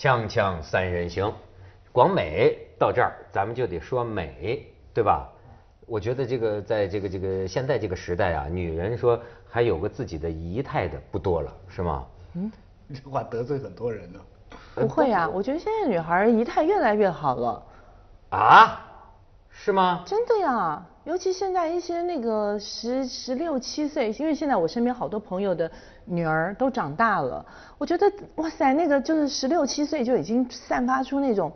锵锵三人行，广美到这儿，咱们就得说美，对吧？我觉得这个在这个这个现在这个时代啊，女人说还有个自己的仪态的不多了，是吗？嗯 这话得罪很多人呢。不会啊，我觉得现在女孩仪态越来越好了，啊，是吗？真的呀。尤其现在一些那个十十六七岁，因为现在我身边好多朋友的女儿都长大了，我觉得哇塞，那个就是十六七岁就已经散发出那种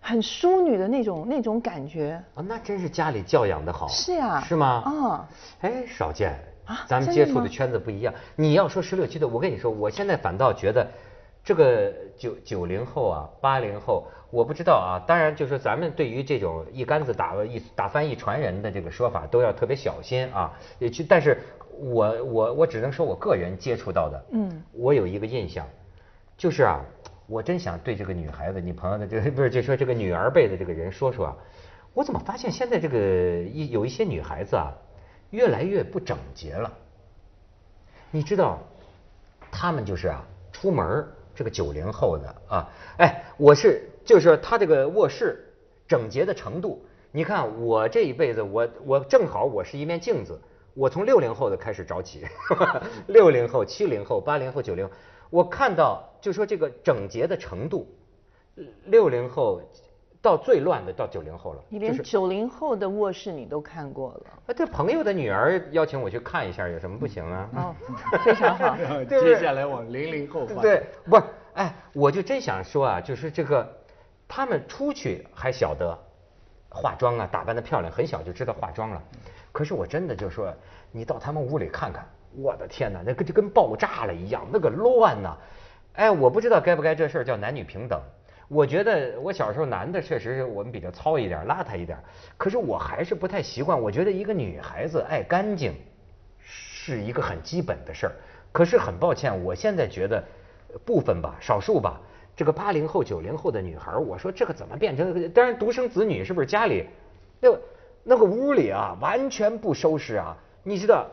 很淑女的那种那种感觉。啊，那真是家里教养的好。是呀是吗？啊哎，少见啊咱们接触的圈子不一样。你要说十六七岁，我跟你说，我现在反倒觉得这个九九零后啊，八零后，我不知道啊。当然，就是咱们对于这种一竿子打一打翻一船人的这个说法，都要特别小心啊。也去，但是我我我只能说我个人接触到的，嗯我有一个印象，就是啊，我真想对这个女孩子，你朋友的这个不是就说这个女儿辈的这个人说说啊，我怎么发现现在这个一有一些女孩子啊，越来越不整洁了。你知道，她们就是啊，出门儿这个九零后的啊，哎，我是就是他这个卧室整洁的程度，你看我这一辈子，我我正好我是一面镜子，我从六零后的开始找起，六零后、七零后、八零后、九零，我看到就说这个整洁的程度，六零后到最乱的到九零后了，你连就是九零后的卧室你都看过了。啊，这朋友的女儿邀请我去看一下，有什么不行啊？哦，非常好。对对接下来往零零后发。对，不是，哎，我就真想说啊，就是这个，他们出去还晓得化妆啊，打扮的漂亮，很小就知道化妆了。可是我真的就说，你到他们屋里看看，我的天哪，那个就跟爆炸了一样，那个乱呐、哎，我不知道该不该这事儿叫男女平等。我觉得我小时候男的确实是我们比较糙一点、邋遢一点，可是我还是不太习惯。我觉得一个女孩子爱干净，是一个很基本的事儿。可是很抱歉，我现在觉得部分吧，少数吧，这个八零后、九零后的女孩，我说这个怎么变成？当然独生子女是不是家里那个那个屋里啊，完全不收拾啊？你知道？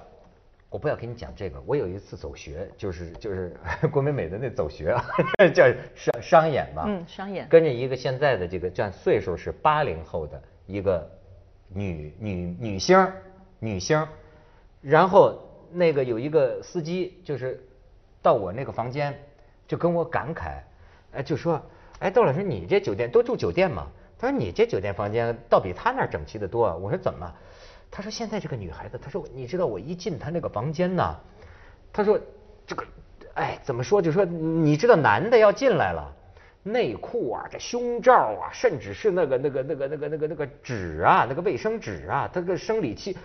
我不要跟你讲这个，我有一次走学，就是就是 郭美美的那走学啊，叫商商演吧，嗯商演跟着一个现在的这个，这样岁数是八零后的一个女女女星女星，然后那个有一个司机就是到我那个房间，就跟我感慨，哎，就说，哎，窦老师，你这酒店都住酒店吗？他说你这酒店房间倒比他那儿整齐的多啊。我说怎么？他说现在这个女孩子，他说你知道我一进她那个房间呐，他说这个，哎，怎么说？就说你知道男的要进来了。内裤啊，这胸罩啊，甚至是那个那个那个那个那个那个纸啊，那个卫生纸啊，他个生理期，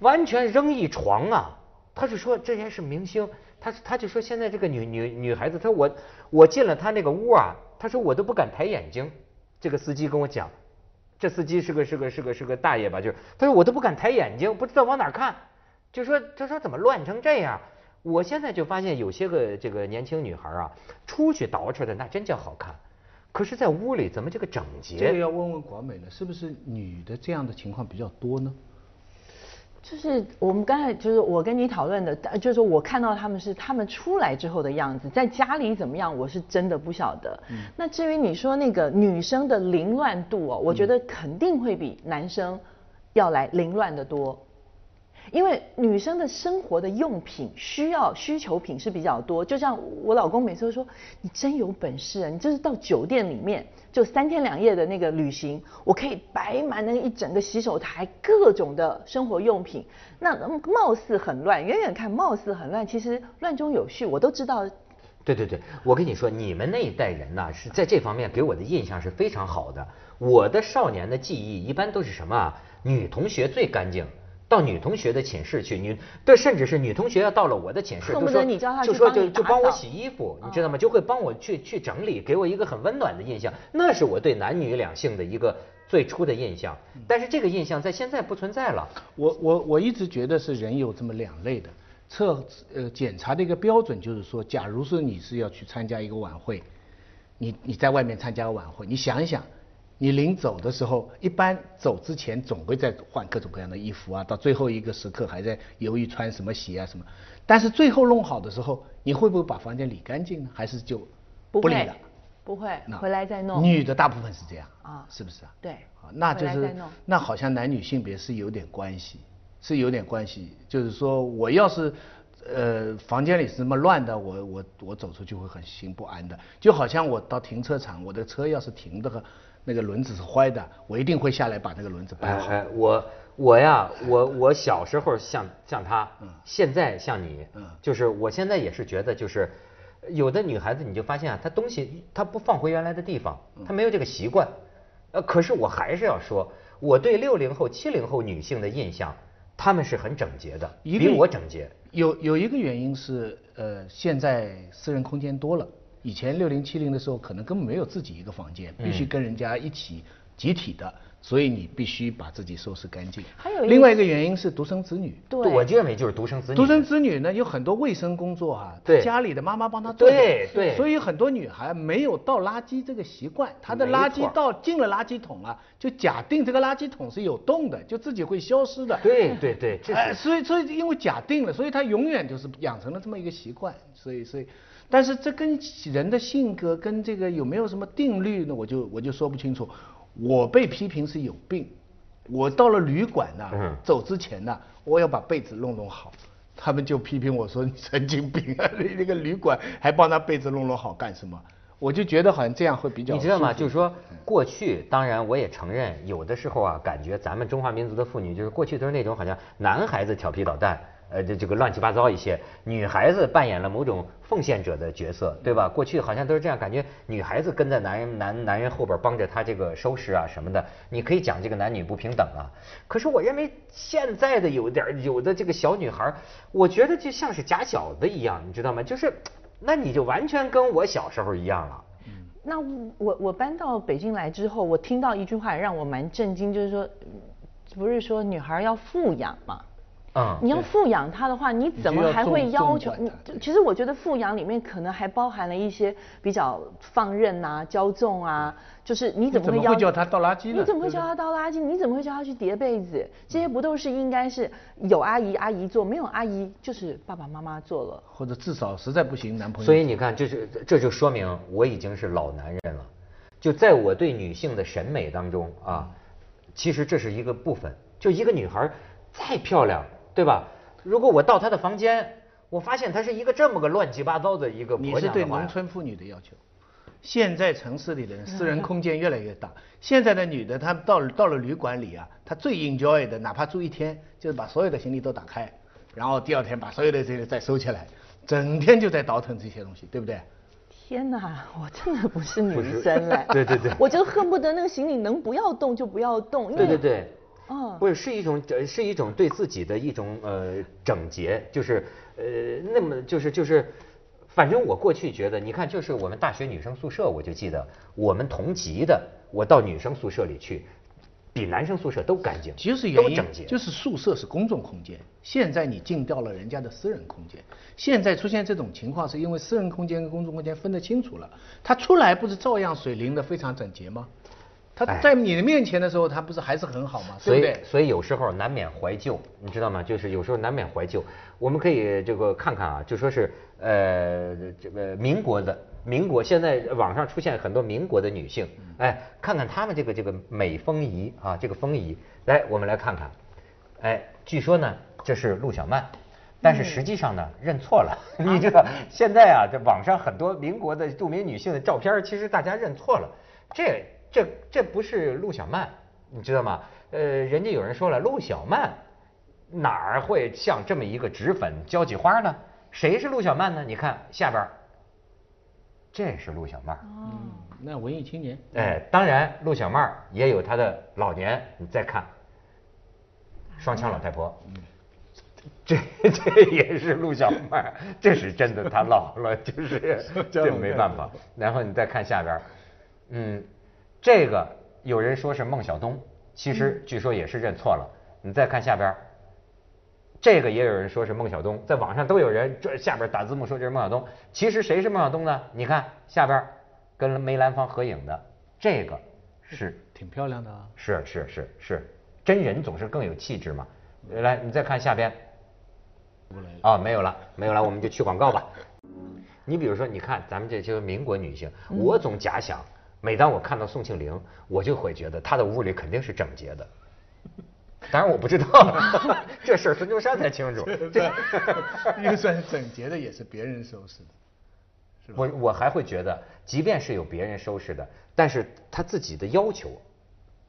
完全扔一床啊。他就说这些是明星，他他就说现在这个女女女孩子，他说我我进了他那个屋啊，他说我都不敢抬眼睛。这个司机跟我讲，这司机是个是个是个是个大爷吧，就是他说我都不敢抬眼睛，不知道往哪看，就说他说怎么乱成这样。我现在就发现有些个这个年轻女孩啊，出去捯饬的那真叫好看，可是在屋里怎么这个整洁？这个要问问广美了，是不是女的这样的情况比较多呢？就是我们刚才就是我跟你讨论的，呃就是我看到他们是他们出来之后的样子，在家里怎么样，我是真的不晓得。那至于你说那个女生的凌乱度哦，我觉得肯定会比男生要来凌乱的多。因为女生的生活的用品需要需求品是比较多，就像我老公每次都说，你真有本事啊！你就是到酒店里面就三天两夜的那个旅行，我可以摆满那一整个洗手台，各种的生活用品。那貌似很乱，远远看貌似很乱，其实乱中有序，我都知道。对对对，我跟你说，你们那一代人呐，是在这方面给我的印象是非常好的。我的少年的记忆一般都是什么？女同学最干净。到女同学的寝室去，女对，甚至是女同学要到了我的寝室，恨不得你教她就说就就帮我洗衣服，你知道吗？就会帮我去去整理，给我一个很温暖的印象。那是我对男女两性的一个最初的印象。但是这个印象在现在不存在了。我我我一直觉得是人有这么两类的，测呃检查的一个标准就是说，假如说你是要去参加一个晚会，你你在外面参加个晚会，你想一想，你临走的时候，一般走之前总会在换各种各样的衣服啊，到最后一个时刻还在犹豫穿什么鞋啊什么，但是最后弄好的时候，你会不会把房间理干净呢？还是就不理了。不会那回来再弄。女的大部分是这样啊是不是啊？对啊，那就是那好像男女性别是有点关系，是有点关系。就是说我要是呃房间里是这么乱的，我我我走出去会很心不安的。就好像我到停车场，我的车要是停的那个轮子是坏的，我一定会下来把那个轮子哎搬好。哎，我我呀，我我小时候像像他，现在像你，嗯就是我现在也是觉得，就是有的女孩子你就发现啊，她东西她不放回原来的地方，嗯她没有这个习惯。呃，可是我还是要说，我对六零后、七零后女性的印象，她们是很整洁的，比我整洁。有有一个原因是，呃，现在私人空间多了，以前六零七零的时候可能根本没有自己一个房间，必须跟人家一起集体的，所以你必须把自己收拾干净。还有一个另外一个原因是独生子女。对，我认为就是独生子女。独生子女呢，有很多卫生工作啊，对家里的妈妈帮他做的。对对所以很多女孩没有倒垃圾这个习惯，她的垃圾倒进了垃圾桶啊，就假定这个垃圾桶是有洞的，就自己会消失的。对对对，这哎，是所以所以因为假定了，所以她永远就是养成了这么一个习惯，所以所以，但是这跟人的性格跟这个有没有什么定律呢？我就我就说不清楚。我被批评是有病，我到了旅馆呢、嗯走之前呢、我要把被子弄弄好。他们就批评我说你神经病啊，你 那个旅馆还帮他被子弄弄好干什么？我就觉得好像这样会比较你知道吗？就是说，过去当然我也承认，有的时候啊，感觉咱们中华民族的妇女，就是过去都是那种好像男孩子调皮捣蛋，呃，这这个乱七八糟一些，女孩子扮演了某种奉献者的角色，对吧？过去好像都是这样，感觉女孩子跟在男人男男人后边帮着他这个收拾啊什么的，你可以讲这个男女不平等啊。可是我认为现在的有点有的这个小女孩，我觉得就像是假小子一样，你知道吗？就是，那你就完全跟我小时候一样了。那我我搬到北京来之后，我听到一句话让我蛮震惊，就是说，不是说女孩要富养吗？嗯，你要富养他的话，你怎么还会要求？你其实我觉得富养里面可能还包含了一些比较放任啊、骄纵啊，就是你怎么会要叫他倒垃圾呢你怎么会叫他倒垃圾？你怎么会叫他去叠被子？这些不都是应该是有阿姨阿姨做，没有阿姨就是爸爸妈妈做了。或者至少实在不行，男朋友。所以你看，这是这就说明我已经是老男人了。就在我对女性的审美当中啊，其实这是一个部分。就一个女孩再漂亮，对吧？如果我到她的房间，我发现她是一个这么个乱七八糟的一个你是对农村妇女的要求。现在城市里的人私人空间越来越大，现在的女的她到了到了旅馆里啊，她最 enjoy 的，哪怕住一天，就是把所有的行李都打开，然后第二天把所有的这个再收起来，整天就在倒腾这些东西，对不对？天哪，我真的不是女生哎！对对对我就恨不得那个行李能不要动就不要动，因为对对对，嗯不是是一种呃是一种对自己的一种呃整洁，就是呃那么就是就是，反正我过去觉得，你看就是我们大学女生宿舍，我就记得我们同级的，我到女生宿舍里去，比男生宿舍都干净，就是原因都整洁，就是宿舍是公众空间，现在你进掉了人家的私人空间。现在出现这种情况，是因为私人空间跟公众空间分得清楚了，他出来不是照样水灵的非常整洁吗？他哎在你的面前的时候，他不是还是很好吗？所以？所以有时候难免怀旧，你知道吗？就是有时候难免怀旧。我们可以这个看看啊，就说是呃这个民国的民国，现在网上出现很多民国的女性，哎，看看她们这个这个美风仪啊，这个风仪，来我们来看看，哎，据说呢这是陆小曼。但是实际上呢，认错了。你知道，现在啊，这网上很多民国的著名女性的照片，其实大家认错了。这这这不是陆小曼，你知道吗？呃，人家有人说了，陆小曼哪儿会像这么一个脂粉交际花呢？谁是陆小曼呢？你看下边，这是陆小曼。嗯，那文艺青年，哎，当然，陆小曼也有她的老年。你再看，双枪老太婆，嗯这这也是陆小曼，这是真的，她老了，就是这没办法。然后你再看下边，嗯，这个有人说是孟小冬，其实据说也是认错了。你再看下边，这个也有人说是孟小冬，在网上都有人这下边打字幕说这是孟小冬。其实谁是孟小冬呢？你看下边跟梅兰芳合影的这个是挺漂亮的啊。是是是是，真人总是更有气质嘛。来，你再看下边。啊，没有了，没有了，我们就去广告吧。你比如说，你看咱们这些民国女性，我总假想，每当我看到宋庆龄，我就会觉得她的屋里肯定是整洁的。当然我不知道，这事儿孙中山才清楚。这就算是整洁的，也是别人收拾的。我我还会觉得，即便是有别人收拾的，但是他自己的要求，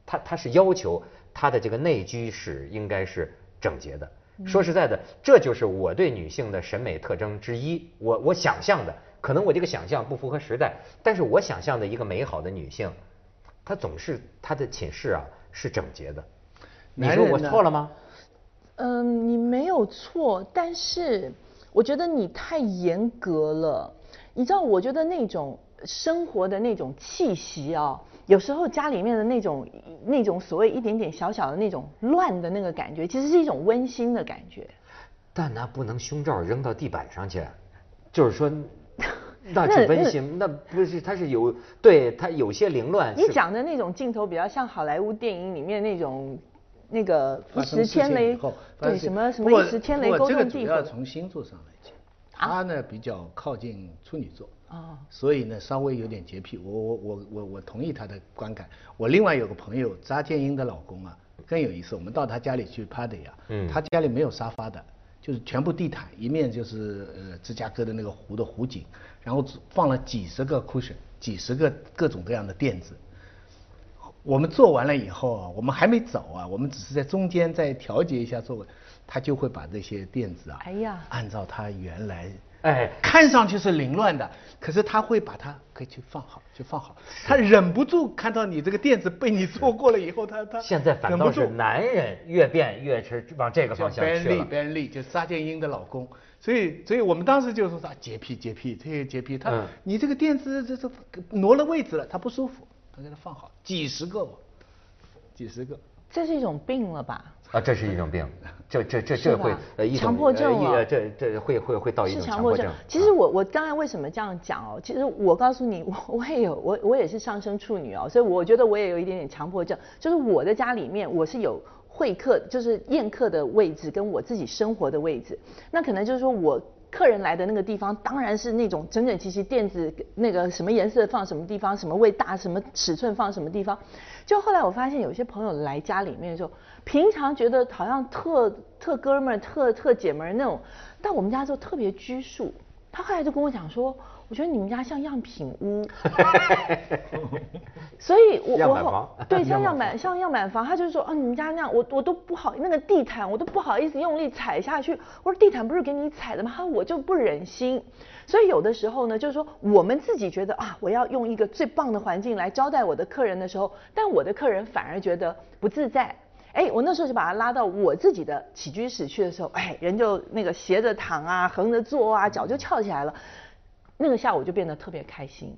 他他是要求他的这个内居室应该是整洁的。说实在的，这就是我对女性的审美特征之一。我我想象的，可能我这个想象不符合时代，但是我想象的一个美好的女性，她总是她的寝室啊是整洁的。你说我错了吗？嗯，你没有错，但是我觉得你太严格了。你知道，我觉得那种生活的那种气息啊，有时候家里面的那种那种所谓一点点小小的那种乱的那个感觉，其实是一种温馨的感觉。但那不能胸罩扔到地板上去，就是说，那是温馨，那不是它是有对它有些凌乱。你讲的那种镜头比较像好莱坞电影里面那种那个一时天雷，对什么什么一时天雷勾动地火。从星座上来讲。他呢比较靠近处女座，啊，所以呢稍微有点洁癖。我我我我我同意他的观感。我另外有个朋友扎建英的老公啊，更有意思。我们到他家里去 party 啊，嗯，他家里没有沙发的，就是全部地毯，一面就是呃芝加哥的那个湖的湖景，然后放了几十个 cushion，几十个各种各样的垫子。我们做完了以后啊，我们还没走啊，我们只是在中间再调节一下座位。他就会把这些垫子啊，哎呀，按照他原来，哎，看上去是凌乱的，可是他会把它可以去放好，去放好。他忍不住看到你这个垫子被你坐过了以后，他他现在反倒是男人越变越是往这个方向去了。Ben Lee，就沙建英的老公，所以所以我们当时就说他洁癖洁癖，这些洁癖。他你这个垫子这这挪了位置了，他不舒服，他给他放好，几十个，几十个。这是一种病了吧？啊，这是一种病，这这这这会呃一强迫症呃这这会会会到一种强迫症。其实我我刚才为什么这样讲哦？其实我告诉你，我我也有我我也是上升处女哦，所以我觉得我也有一点点强迫症。就是我的家里面我是有会客，就是宴客的位置跟我自己生活的位置，那可能就是说我。客人来的那个地方，当然是那种整整齐齐，垫子那个什么颜色放什么地方，什么位大，什么尺寸放什么地方。就后来我发现，有些朋友来家里面的时候，平常觉得好像特特哥们儿、特特姐们儿那种，到我们家之后特别拘束。他后来就跟我讲说。我觉得你们家像样品屋，所以我我对像样板 像样板房，他就说啊你们家那样，我我都不好那个地毯我都不好意思用力踩下去。我说地毯不是给你踩的吗？他我就不忍心。所以有的时候呢，就是说我们自己觉得啊，我要用一个最棒的环境来招待我的客人的时候，但我的客人反而觉得不自在。哎，我那时候就把他拉到我自己的起居室去的时候，哎，人就那个斜着躺啊，横着坐啊，脚就翘起来了。那个下午就变得特别开心，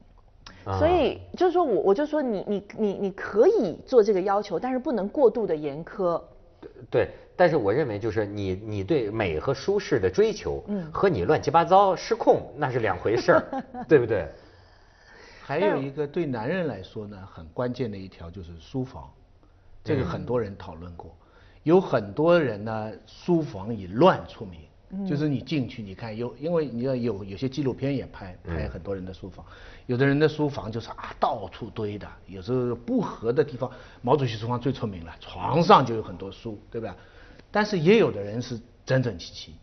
所以就是说我我就说你你你你可以做这个要求，但是不能过度的严苛。对，但是我认为就是你你对美和舒适的追求，嗯，和你乱七八糟失控那是两回事儿，对不对？还有一个对男人来说呢，很关键的一条就是书房，这个很多人讨论过，有很多人呢书房以乱出名。就是你进去，你看有，因为你要有有些纪录片也拍拍很多人的书房，有的人的书房就是啊到处堆的，有时候不合的地方，毛主席书房最出名了，床上就有很多书，对吧？但是也有的人是整整齐齐，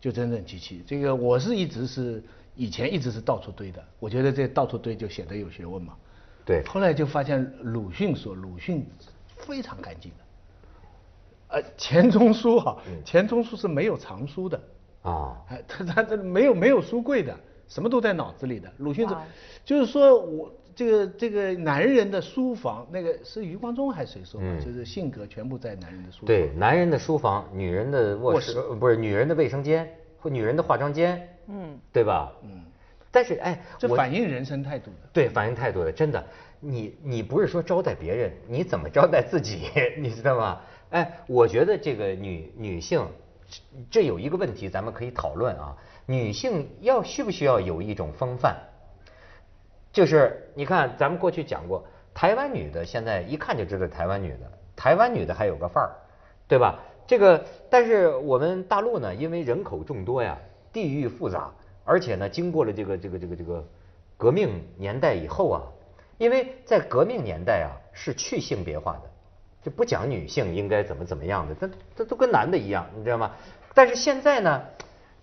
就整整齐齐。这个我是一直是以前一直是到处堆的，我觉得这到处堆就显得有学问嘛。对。后来就发现鲁迅说鲁迅非常干净的。呃，钱钟书哈，钱钟书是没有藏书的啊，他他这没有没有书柜的，什么都在脑子里的。鲁迅是，就是说我这个这个男人的书房，那个是余光中还是谁说的？就是性格全部在男人的书房。对，男人的书房，女人的卧室，不是女人的卫生间或女人的化妆间，嗯，对吧？嗯。但是哎，这反映人生态度的。对，反映态度的，真的，你你不是说招待别人，你怎么招待自己？你知道吗？哎，我觉得这个女女性，这有一个问题，咱们可以讨论啊。女性要需不需要有一种风范？就是你看，咱们过去讲过，台湾女的现在一看就知道台湾女的，台湾女的还有个范儿，对吧？这个，但是我们大陆呢，因为人口众多呀，地域复杂，而且呢，经过了这个这个这个这个革命年代以后啊，因为在革命年代啊是去性别化的，就不讲女性应该怎么怎么样的，这这都跟男的一样，你知道吗？但是现在呢，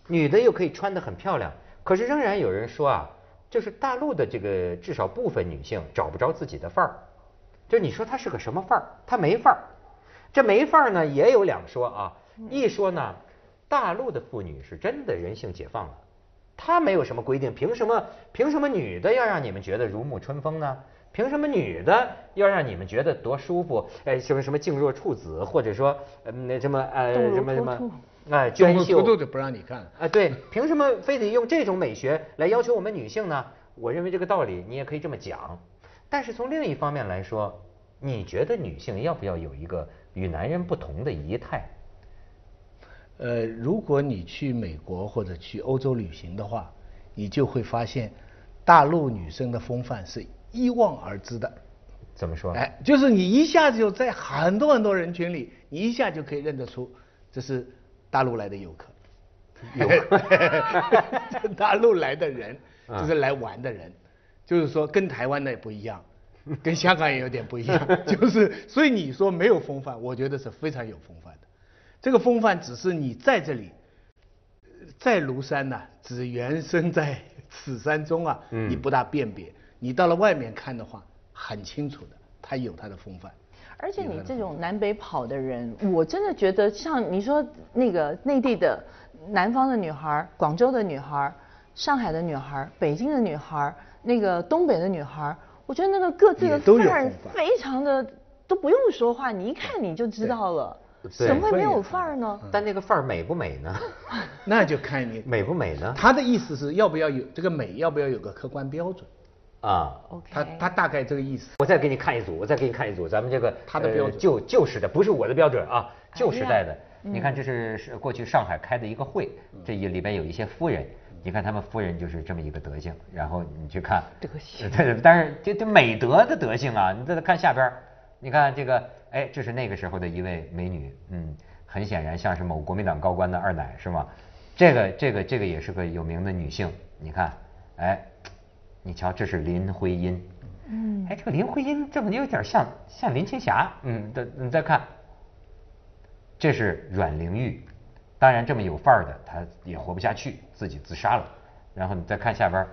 女的又可以穿得很漂亮，可是仍然有人说啊，就是大陆的这个至少部分女性找不着自己的范儿，就你说她是个什么范儿？她没范儿。这没范儿呢，也有两说啊。一说呢，大陆的妇女是真的人性解放了，她没有什么规定，凭什么凭什么女的要让你们觉得如沐春风呢？凭什么女的要让你们觉得多舒服？哎，什么什么静若处子，或者说呃那什么呃什么什么哎娟秀，都不让你看啊？对，凭什么非得用这种美学来要求我们女性呢？我认为这个道理你也可以这么讲，但是从另一方面来说，你觉得女性要不要有一个？与男人不同的仪态。呃，如果你去美国或者去欧洲旅行的话，你就会发现，大陆女生的风范是一望而知的。怎么说？哎，就是你一下子就在很多很多人群里，你一下就可以认得出这是大陆来的游客。有，大陆来的人就是来玩的人，就是说跟台湾的不一样。跟香港也有点不一样，就是所以你说没有风范，我觉得是非常有风范的。这个风范只是你在这里，在庐山呐，只缘身在此山中啊，你不大辨别。你到了外面看的话，很清楚的，他有他的风范。而且你这种南北跑的人，我真的觉得像你说那个内地的南方的女孩、广州的女孩、上海的女孩、北京的女孩、那个东北的女孩。我觉得那个各自的范儿非常的都不用说话，你一看你就知道了，怎么会没有范儿呢？但那个范儿美不美呢？那就看你美不美呢？他的意思是要不要有这个美，要不要有个客观标准？啊，OK，他他大概这个意思。我再给你看一组，我再给你看一组，咱们这个他的标准旧旧时代，不是我的标准啊，旧时代的。你看这是是过去上海开的一个会，这一里边有一些夫人。你看他们夫人就是这么一个德行，然后你去看德行，对，但是这这美德的德行啊，你再看下边，你看这个，哎，这是那个时候的一位美女，嗯，很显然像是某国民党高官的二奶是吗？这个这个这个也是个有名的女性，你看，哎，你瞧，这是林徽因，嗯，哎，这个林徽因这么有点像像林青霞，嗯，的你再看，这是阮玲玉。当然，这么有范儿的，她也活不下去，自己自杀了。然后你再看下边，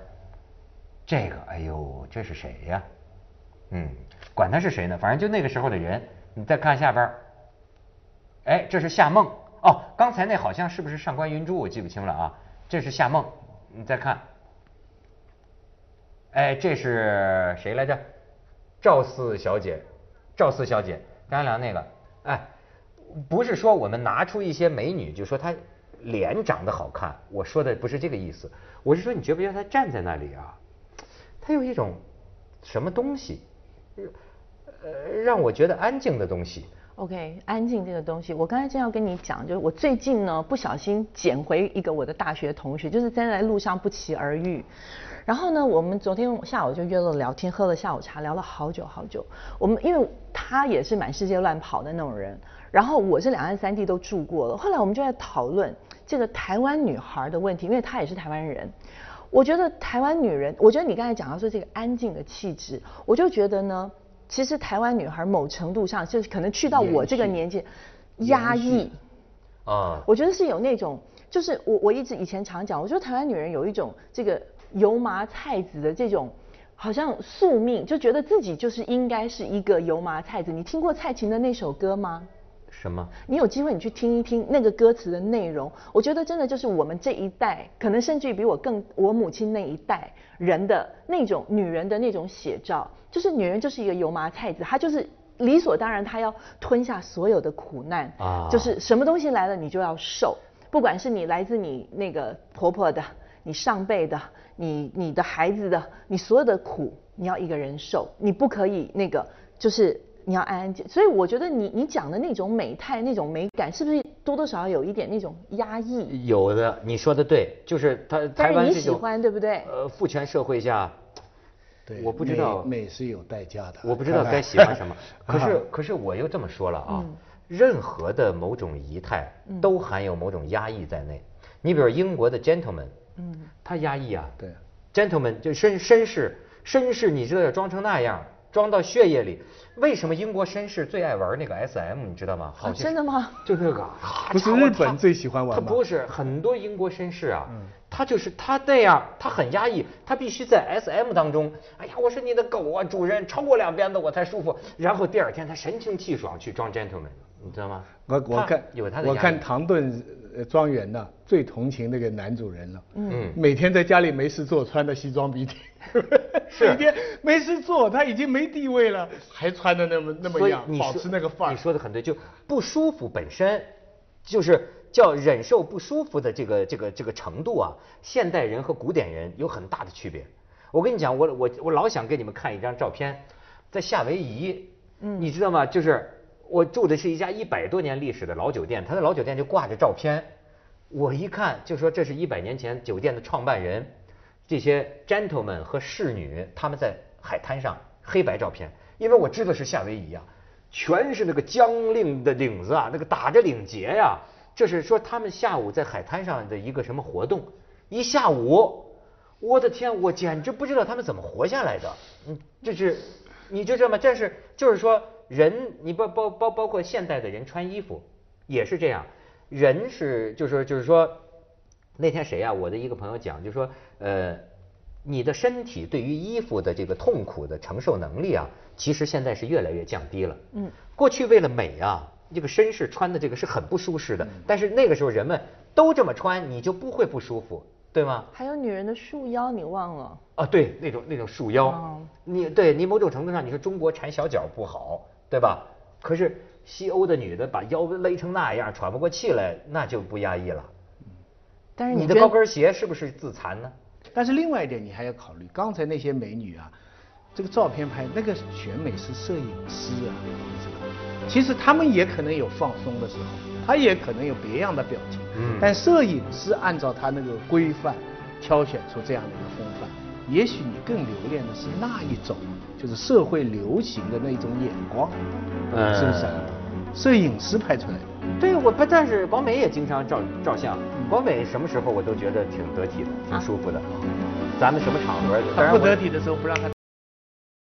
这个，哎呦，这是谁呀？嗯，管他是谁呢，反正就那个时候的人。你再看下边，哎，这是夏梦。哦，刚才那好像是不是上官云珠？我记不清了啊。这是夏梦。你再看，哎，这是谁来着？赵四小姐，赵四小姐，张良那个，哎。不是说我们拿出一些美女就说她脸长得好看，我说的不是这个意思，我是说你觉不觉得她站在那里啊，她有一种什么东西，呃，让我觉得安静的东西。OK，安静这个东西，我刚才正要跟你讲，就是我最近呢不小心捡回一个我的大学同学，就是在路上不期而遇，然后呢，我们昨天下午就约了聊天，喝了下午茶，聊了好久好久。我们因为他也是满世界乱跑的那种人。然后我是两岸三地都住过了，后来我们就在讨论这个台湾女孩的问题，因为她也是台湾人。我觉得台湾女人，我觉得你刚才讲到说这个安静的气质，我就觉得呢，其实台湾女孩某程度上就是可能去到我这个年纪，压抑啊，我觉得是有那种，就是我我一直以前常讲，我觉得台湾女人有一种这个油麻菜籽的这种好像宿命，就觉得自己就是应该是一个油麻菜籽。你听过蔡琴的那首歌吗？什么？你有机会你去听一听那个歌词的内容，我觉得真的就是我们这一代，可能甚至于比我更我母亲那一代人的那种女人的那种写照，就是女人就是一个油麻菜籽，她就是理所当然她要吞下所有的苦难啊，就是什么东西来了你就要受，不管是你来自你那个婆婆的，你上辈的，你你的孩子的，你所有的苦你要一个人受，你不可以那个就是。你要安安静，所以我觉得你你讲的那种美态、那种美感，是不是多多少少有一点那种压抑？有的，你说的对，就是他台湾你喜欢对不对？呃，父权社会下，对，我不知道美是有代价的，我不知道该喜欢什么。可是可是我又这么说了啊，任何的某种仪态都含有某种压抑在内。你比如英国的 gentleman，嗯，他压抑啊。对，gentleman 就绅绅士，绅士你知道要装成那样，装到血液里。为什么英国绅士最爱玩那个 SM？你知道吗？好啊真的吗？就那个，不是日本最喜欢玩吗？他不是很多英国绅士啊，他就是他那样，他很压抑，他必须在 SM 当中，哎呀，我是你的狗啊，主人，抽我两鞭子我才舒服。然后第二天他神清气爽去装 gentleman，你知道吗？我我看有他的我看唐顿呃庄园呢，最同情那个男主人了。嗯每天在家里没事做，穿的西装笔挺，是 每天没事做，他已经没地位了，还穿的那么那么样，保持那个范儿。你说的很对，就不舒服本身就是叫忍受不舒服的这个这个这个程度啊，现代人和古典人有很大的区别。我跟你讲，我我我老想给你们看一张照片，在夏威夷，嗯，你知道吗？就是我住的是一家一百多年历史的老酒店，他的老酒店就挂着照片，我一看就说这是一百年前酒店的创办人，这些 gentlemen 和侍女他们在海滩上黑白照片，因为我知道是夏威夷啊，全是那个僵硬的领子啊，那个打着领结呀、这是说他们下午在海滩上的一个什么活动，一下午，我的天，我简直不知道他们怎么活下来的。嗯，这是，你就这么，这是就是说人，你包包包包括现代的人穿衣服也是这样，人是就是就是说，那天谁啊？我的一个朋友讲，就说呃，你的身体对于衣服的这个痛苦的承受能力啊，其实现在是越来越降低了。嗯，过去为了美啊，这个绅士穿的这个是很不舒适的，但是那个时候人们都这么穿，你就不会不舒服，对吗？还有女人的束腰，你忘了？啊，对，那种那种束腰，哦你对你某种程度上，你说中国缠小脚不好，对吧？可是西欧的女的把腰勒成那样，喘不过气来，那就不压抑了。但是你的高跟鞋是不是自残呢？但是另外一点，你还要考虑，刚才那些美女啊，这个照片拍那个选美是摄影师啊，你知道？其实他们也可能有放松的时候，他也可能有别样的表情。嗯但摄影师按照他那个规范，挑选出这样的一个风范。也许你更留恋的是那一种，就是社会流行的那一种眼光，嗯是不是啊？摄影师拍出来的。对，我不，但是广美也经常照照相，广美什么时候我都觉得挺得体的，挺舒服的。咱们什么场合，不得体的时候不让他。